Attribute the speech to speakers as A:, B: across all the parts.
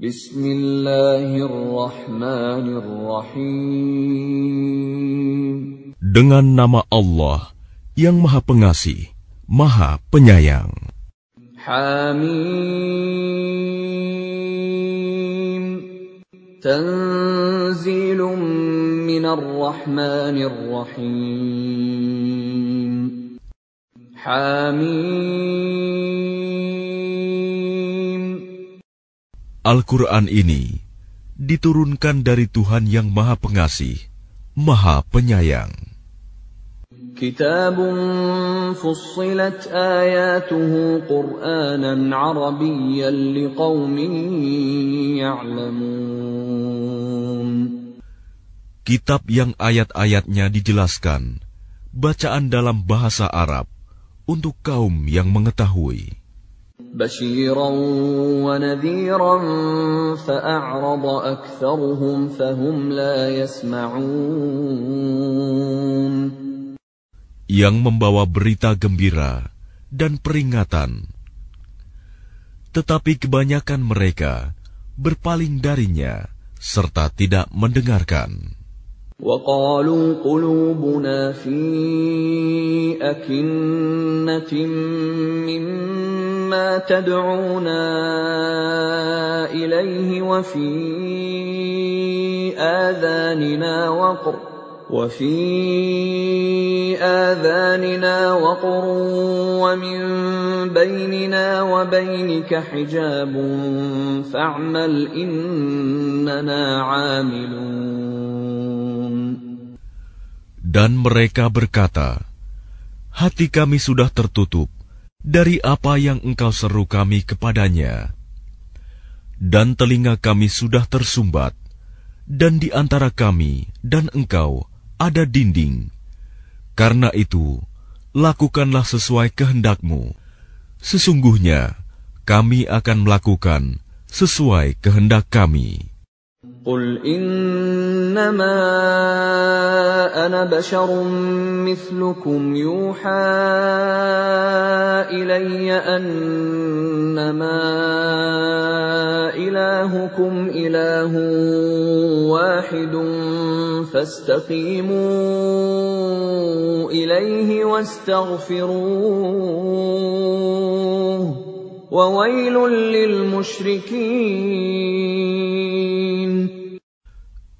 A: Bismillahirrahmanirrahim.
B: Dengan nama Allah yang Maha Pengasih, Maha Penyayang.
A: Hamim. Tanzilum minar rahmanir rahim. Hamim.
B: Al-Quran ini diturunkan dari Tuhan yang Maha Pengasih, Maha Penyayang.
A: Kitabun fussilat ayatuhu Qur'anan Arabiyyan liqaumin ya'lamun.
B: Kitab yang ayat-ayatnya dijelaskan, bacaan dalam bahasa Arab untuk kaum yang mengetahui.
A: بشيرا ونذيرا فأعرض أكثرهم فهم لا يسمعون
B: yang membawa berita gembira dan peringatan. Tetapi kebanyakan mereka berpaling darinya serta tidak mendengarkan.
A: وقالوا قلوبنا في أكنة مما تدعونا إليه وفي آذاننا وقر وفي آذاننا وقر ومن بيننا وبينك حجاب فاعمل إننا عاملون.
B: Dan mereka berkata, Hati kami sudah tertutup. dari apa yang engkau seru kami kepadanya. Dan telinga kami sudah tersumbat, dan di antara kami dan engkau ada dinding. Karena itu, lakukanlah sesuai kehendakmu. Sesungguhnya, kami akan melakukan sesuai kehendak kami.
A: Qul innama أنا بشر مثلكم يوحى إلي أنما إلهكم إله واحد فاستقيموا إليه واستغفروه وويل للمشركين.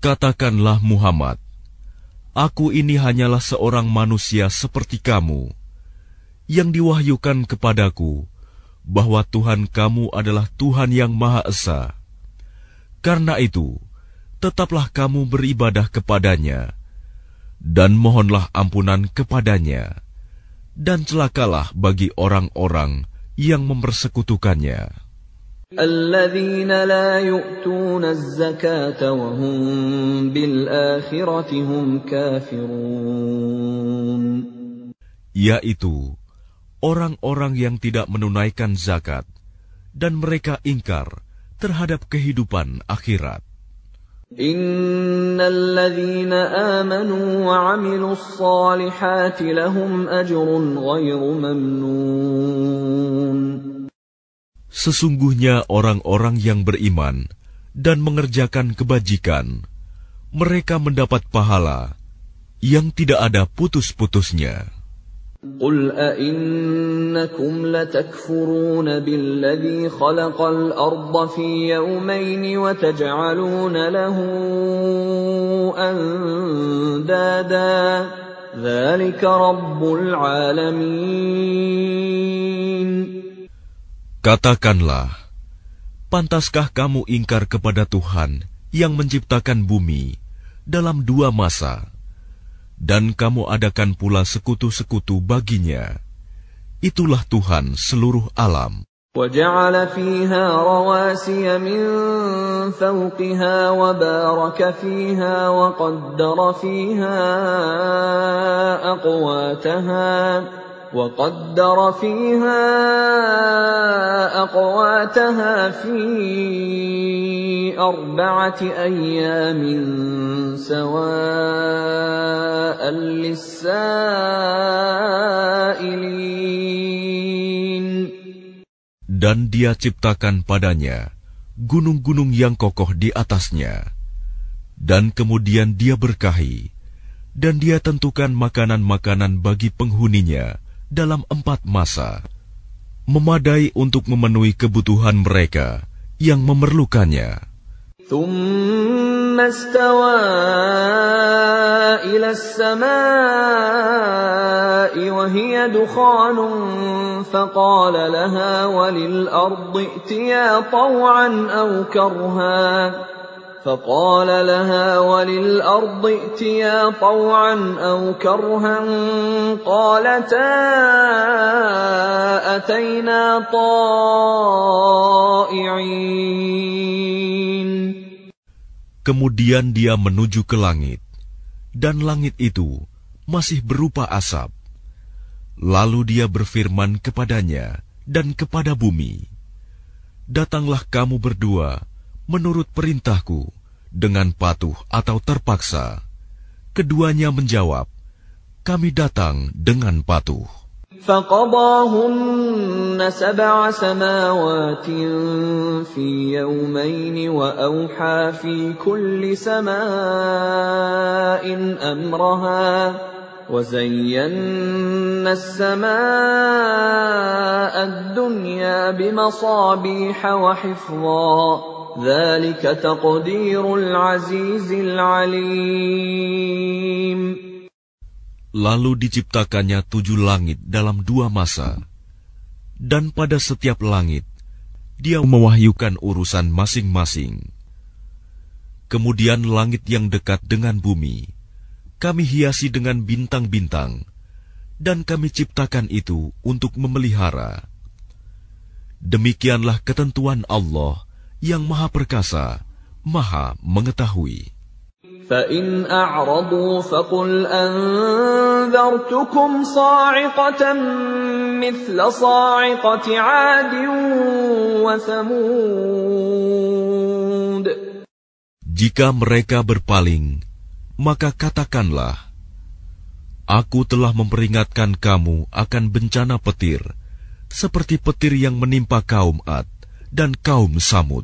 B: Katakanlah Muhammad, Aku ini hanyalah seorang manusia seperti kamu, yang diwahyukan kepadaku bahwa Tuhan kamu adalah Tuhan yang Maha Esa. Karena itu, tetaplah kamu beribadah kepadanya, dan mohonlah ampunan kepadanya, dan celakalah bagi orang-orang yang mempersekutukannya.
A: الذين لا يؤتون الزكاة وهم بالآخرة هم كافرون
B: Yaitu orang-orang yang tidak menunaikan zakat dan mereka ingkar terhadap kehidupan akhirat.
A: إن الذين آمنوا وعملوا الصالحات لهم أجر غير ممنون
B: Sesungguhnya orang-orang yang beriman dan mengerjakan kebajikan, mereka mendapat pahala yang tidak ada putus-putusnya.
A: قل أئنكم لتكفرون بالذي خلق الأرض في يومين وتجعلون له أندادا ذلك رب العالمين
B: Katakanlah, pantaskah kamu ingkar kepada Tuhan yang menciptakan bumi dalam dua masa, dan kamu adakan pula sekutu-sekutu baginya? Itulah Tuhan seluruh alam.
A: وجعل فيها رواسي من فوقها وبارك فيها وقدر فيها أقواتها وقدر فيها أقواتها في أربعة أيام سواء للسائلين
B: Dan dia ciptakan padanya gunung-gunung yang kokoh di atasnya. Dan kemudian dia berkahi, dan dia tentukan makanan-makanan bagi penghuninya dalam empat masa, memadai untuk memenuhi kebutuhan mereka yang memerlukannya.
A: ثم استوى إلى السماء وهي دخان فقال لها وللأرض ائتيا طوعا أو كرها فقال لها وللأرض ائتيا طوعا أو كرها قالتا أتينا طائعين
B: Kemudian dia menuju ke langit, dan langit itu masih berupa asap. Lalu dia berfirman kepadanya dan kepada bumi, "Datanglah kamu berdua menurut perintahku dengan patuh atau terpaksa." Keduanya menjawab, "Kami datang dengan patuh."
A: فقضاهن سبع سماوات في يومين واوحى في كل سماء امرها وزينا السماء الدنيا بمصابيح وحفظا
B: Lalu diciptakannya tujuh langit dalam dua masa, dan pada setiap langit dia mewahyukan urusan masing-masing. Kemudian langit yang dekat dengan bumi, kami hiasi dengan bintang-bintang, dan kami ciptakan itu untuk memelihara. Demikianlah ketentuan Allah – yang Maha Perkasa, Maha Mengetahui.
A: فإن أعرضوا فقل أنذرتكم صاعقة مثل صاعقة عاد وثمود
B: Jika mereka berpaling, maka katakanlah, Aku telah memperingatkan kamu akan bencana petir, seperti petir yang menimpa kaum Ad dan kaum Samud.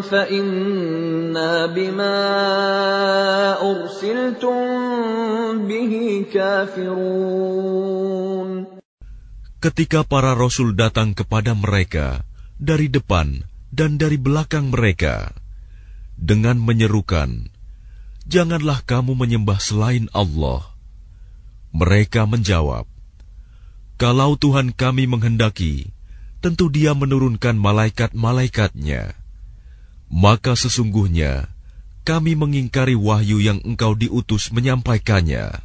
A: فإنا بما أرسلتم به كافرون
B: Ketika para rasul datang kepada mereka dari depan dan dari belakang mereka dengan menyerukan, "Janganlah kamu menyembah selain Allah." Mereka menjawab, "Kalau Tuhan kami menghendaki, tentu Dia menurunkan malaikat-malaikatnya. Maka sesungguhnya kami mengingkari wahyu yang engkau diutus menyampaikannya."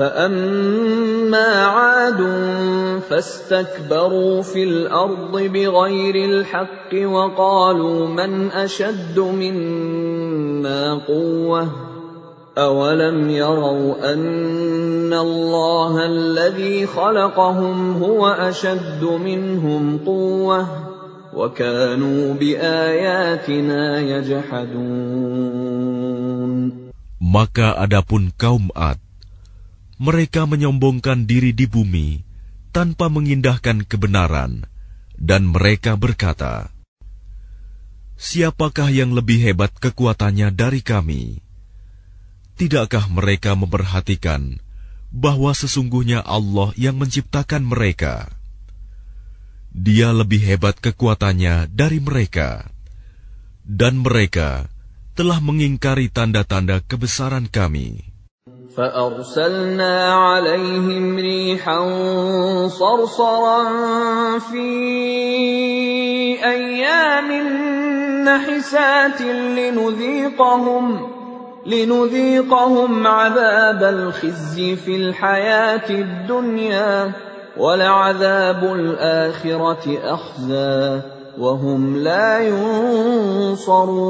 A: فأما عاد فاستكبروا في الأرض بغير الحق وقالوا من أشد منا قوة أولم يروا أن الله الذي خلقهم هو أشد منهم قوة وكانوا بآياتنا يجحدون
B: Maka adapun kaum Ad, mereka menyombongkan diri di bumi tanpa mengindahkan kebenaran, dan mereka berkata, "Siapakah yang lebih hebat kekuatannya dari kami?" Tidakkah mereka memperhatikan bahwa sesungguhnya Allah yang menciptakan mereka? Dia lebih hebat kekuatannya dari mereka, dan mereka telah mengingkari tanda-tanda kebesaran kami.
A: فأرسلنا عليهم ريحا صرصرا في أيام نحسات لنذيقهم لنذيقهم عذاب الخزي في الحياة الدنيا ولعذاب الآخرة أخزى وهم لا ينصرون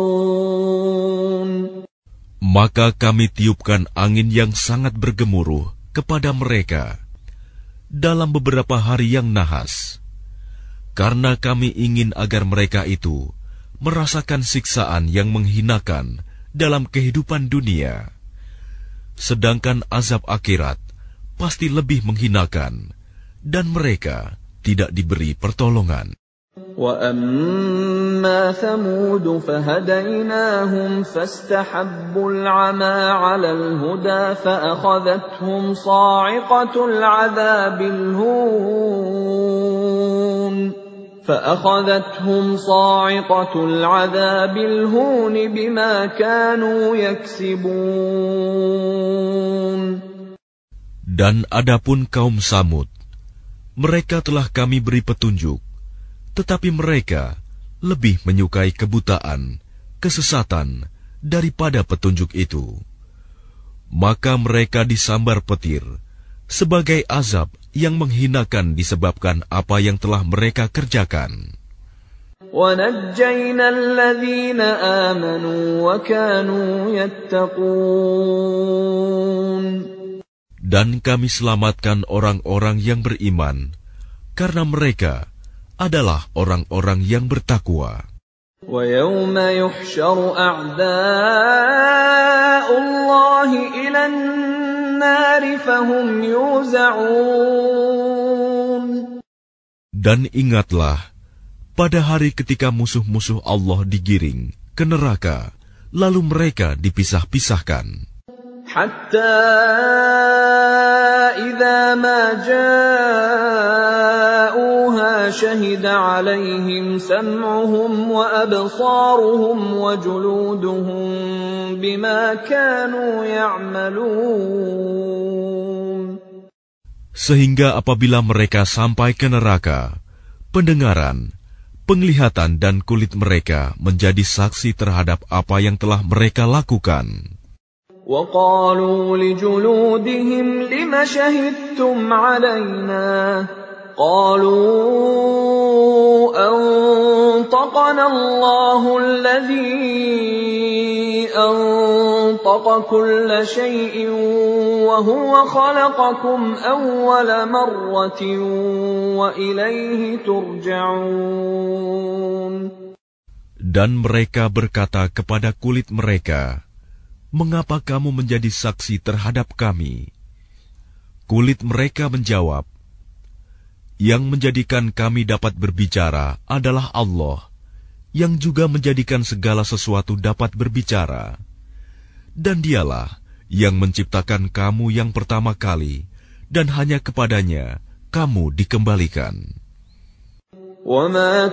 B: Maka kami tiupkan angin yang sangat bergemuruh kepada mereka dalam beberapa hari yang nahas, karena kami ingin agar mereka itu merasakan siksaan yang menghinakan dalam kehidupan dunia, sedangkan azab akhirat pasti lebih menghinakan, dan mereka tidak diberi pertolongan.
A: وأما ثمود فهديناهم فاستحبوا العمى على الهدى فأخذتهم صاعقة العذاب الهون فأخذتهم صاعقة العذاب الهون بما كانوا يكسبون
B: Dan adapun kaum Samud, mereka telah kami beri petunjuk tetapi mereka lebih menyukai kebutaan, kesesatan daripada petunjuk itu. Maka mereka disambar petir sebagai azab yang menghinakan disebabkan apa yang telah mereka kerjakan. Dan kami selamatkan orang-orang yang beriman karena mereka adalah orang-orang yang bertakwa.
A: وَيَوْمَ يُحْشَرُ أَعْدَاءُ اللَّهِ إِلَى النَّارِ فَهُمْ يُوزَعُونَ
B: Dan ingatlah, pada hari ketika musuh-musuh Allah digiring ke neraka, lalu mereka dipisah-pisahkan.
A: حتى إذا ما جاءوها شهد عليهم سمعهم وأبصارهم وجلودهم بما كانوا يعملون
B: Sehingga apabila mereka sampai ke neraka, pendengaran, penglihatan dan kulit mereka menjadi saksi terhadap apa yang telah mereka lakukan.
A: وقالوا لجلودهم لم شهدتم علينا قالوا انطقنا الله الذي انطق كل شيء وهو خلقكم اول مره واليه ترجعون
B: Dan mereka berkata kepada kulit mereka, mengapa kamu menjadi saksi terhadap kami? Kulit mereka menjawab, Yang menjadikan kami dapat berbicara adalah Allah, yang juga menjadikan segala sesuatu dapat berbicara. Dan dialah yang menciptakan kamu yang pertama kali, dan hanya kepadanya kamu dikembalikan.
A: وَمَا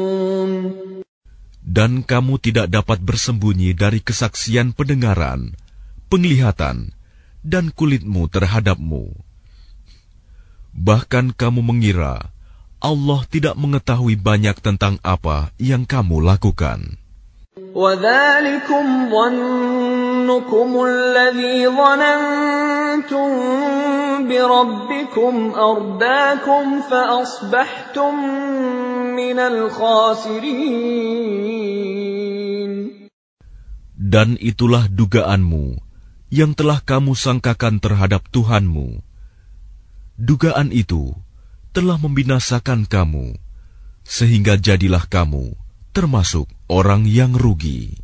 B: dan kamu tidak dapat bersembunyi dari kesaksian pendengaran, penglihatan, dan kulitmu terhadapmu. Bahkan kamu mengira Allah tidak mengetahui banyak tentang apa yang kamu lakukan.
A: وَذَلِكُمْ ظَنُّكُمُ الَّذِي ظَنَنْتُمْ بِرَبِّكُمْ أَرْدَاكُمْ فَأَصْبَحْتُمْ مِنَ الْخَاسِرِينَ
B: Dan itulah dugaanmu yang telah kamu sangkakan terhadap Tuhanmu. Dugaan itu telah membinasakan kamu, sehingga jadilah kamu termasuk orang yang rugi.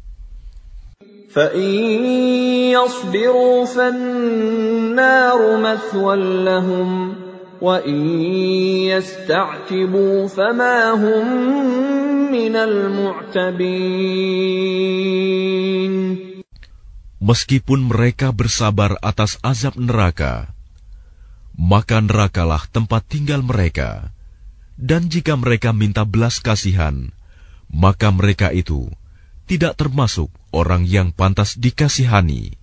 B: Meskipun mereka bersabar atas azab neraka, maka nerakalah tempat tinggal mereka. Dan jika mereka minta belas kasihan, maka mereka itu tidak termasuk orang yang pantas dikasihani.